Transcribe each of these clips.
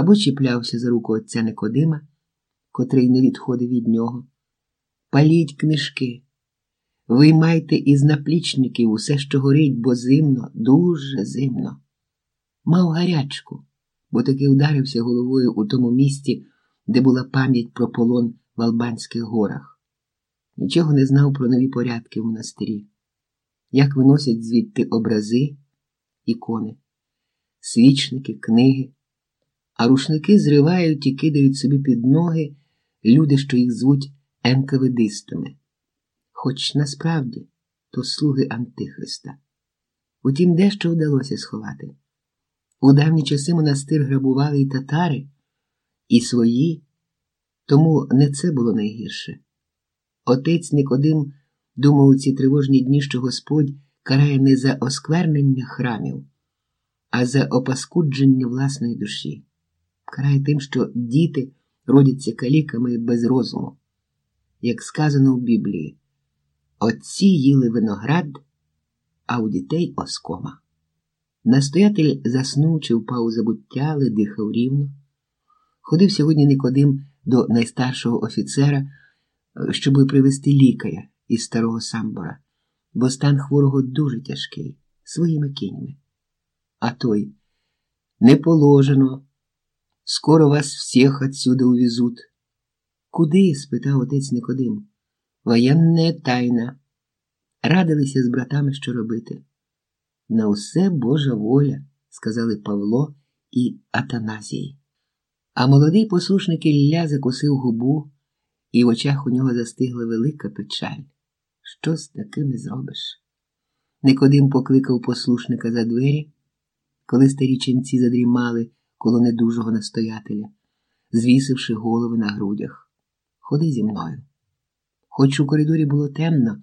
або чіплявся за руку отця Никодима, котрий не відходив від нього. Паліть книжки, виймайте із наплічників усе, що горить, бо зимно, дуже зимно. Мав гарячку, бо таки ударився головою у тому місці, де була пам'ять про полон в Албанських горах. Нічого не знав про нові порядки в монастирі, як виносять звідти образи, ікони, свічники, книги, а рушники зривають і кидають собі під ноги люди, що їх звуть енкаведистами. Хоч насправді то слуги Антихриста. Утім, дещо вдалося сховати. У давні часи монастир грабували і татари, і свої, тому не це було найгірше. Отець Никодим думав у ці тривожні дні, що Господь карає не за осквернення храмів, а за опаскудження власної душі, карає тим, що діти родяться каліками без розуму. Як сказано в Біблії, отці їли виноград, а у дітей оскома. Настоятель заснув чи впав у забуття, але дихав рівно. Ходив сьогодні Никодим до найстаршого офіцера, щоб привезти лікаря із старого самбора, бо стан хворого дуже тяжкий, своїми кіньми. А той не положено. Скоро вас всіх отсюда увезут. Куди? спитав отець Никодим. Воєнне тайна. Радилися з братами, що робити. На усе Божа воля, сказали Павло і Атаназій. А молодий послушник Ілля закусив губу, і в очах у нього застигла велика печаль. Що з такими зробиш? Никодим покликав послушника за двері, коли старі ченці задрімали коло недужого настоятеля, звісивши голови на грудях. Ходи зі мною. Хоч у коридорі було темно,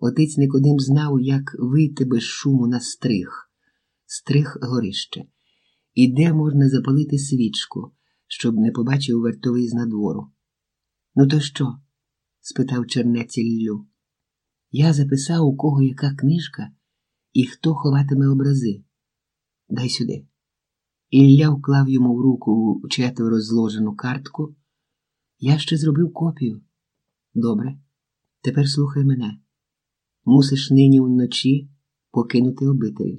отець Никодим знав, як вийти без шуму на стриг, стриг горище, і де можна запалити свічку, щоб не побачив вартовий з надвору. Ну, то що? спитав чернець Іллю. Я записав, у кого яка книжка і хто ховатиме образи. Дай сюди. Ілля вклав йому в руку четверо зложену картку. Я ще зробив копію. Добре, тепер слухай мене. Мусиш нині вночі покинути обитель.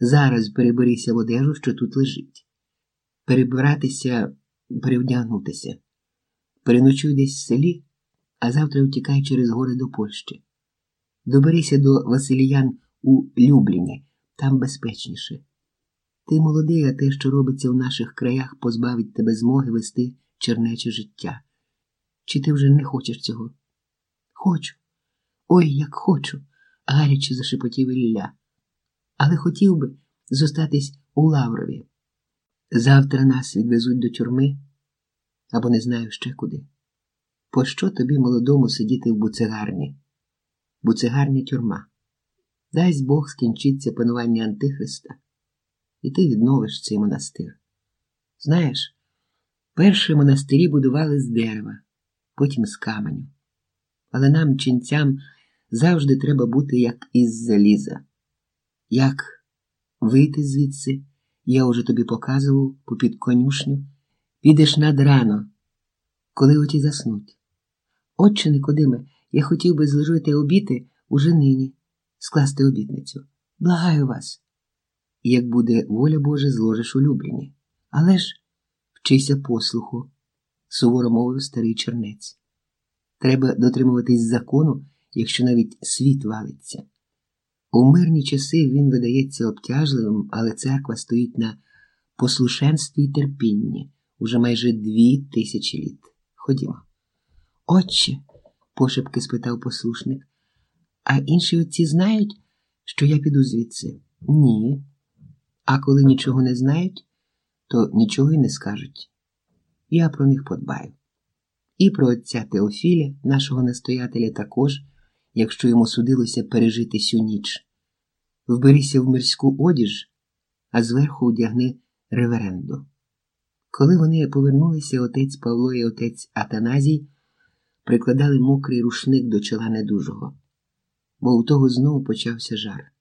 Зараз переберися в одежу, що тут лежить. Перебиратися, перевдягнутися. Переночуй десь в селі, а завтра втікай через гори до Польщі. Доберися до Василіян у Любліні, там безпечніше. Ти молодий, а те, що робиться в наших краях, позбавить тебе змоги вести чернече життя. Чи ти вже не хочеш цього? Хочу. Ой, як хочу, гаряче зашепотів Ілля. Але хотів би зостатись у Лаврові. Завтра нас відвезуть до тюрми або не знаю ще куди. Пощо тобі, молодому, сидіти в буцегарні? Буцегарні тюрма. Дасть Бог скінчиться панування Антихриста, і ти відновиш цей монастир. Знаєш, перші монастирі будували з дерева, потім з каменю. Але нам, ченцям, завжди треба бути як із заліза. Як вийти звідси, я уже тобі показував попід конюшню, підеш над рано, коли оті заснуть. Отче Никодиме, я хотів би зложити обіти уже нині, скласти обітницю. Благаю вас. Як буде воля Божа, зложиш улюблені. Але ж вчися послуху, суворо мовив старий чернець. Треба дотримуватись закону, якщо навіть світ валиться. У мирні часи він видається обтяжливим, але церква стоїть на послушенстві й терпінні уже майже дві тисячі літ. Ходімо. Отче, пошепки спитав послушник, а інші отці знають, що я піду звідси? Ні. А коли нічого не знають, то нічого й не скажуть. Я про них подбаю. І про отця Теофіля, нашого настоятеля, також, якщо йому судилося пережити сю ніч. Вберися в мирську одіж, а зверху одягни реверенду. Коли вони повернулися, отець Павло і отець Атаназій прикладали мокрий рушник до чола недужого, бо у того знову почався жар.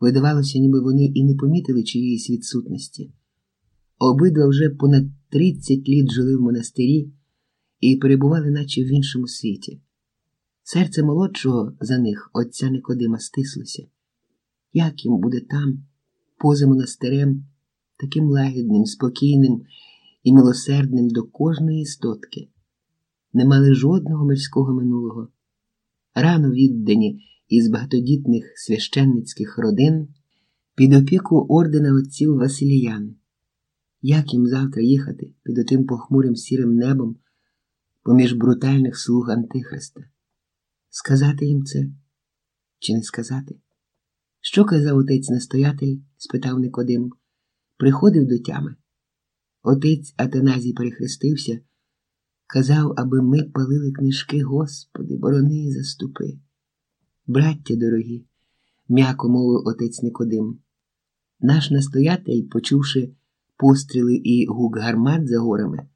Видавалося, ніби вони і не помітили чиєїсь відсутності. Обидва вже понад 30 літ жили в монастирі і перебували, наче в іншому світі. Серце молодшого за них отця Никодима стислося. Як їм буде там, поза монастирем, таким лагідним, спокійним і милосердним до кожної істотки, не мали жодного мирського минулого, рано віддані із багатодітних священницьких родин під опіку ордена отців Василіян. Як їм завтра їхати під отим похмурим сірим небом поміж брутальних слуг Антихриста? Сказати їм це чи не сказати? Що казав отець настоятель? спитав Никодим. Приходив до тями. Отець Атаназій перехрестився, казав, аби ми палили книжки, Господи, борони і заступи. Браття дорогі, м'яко мовив отець Никодим. Наш настоятель, почувши постріли і гук гармат за горами,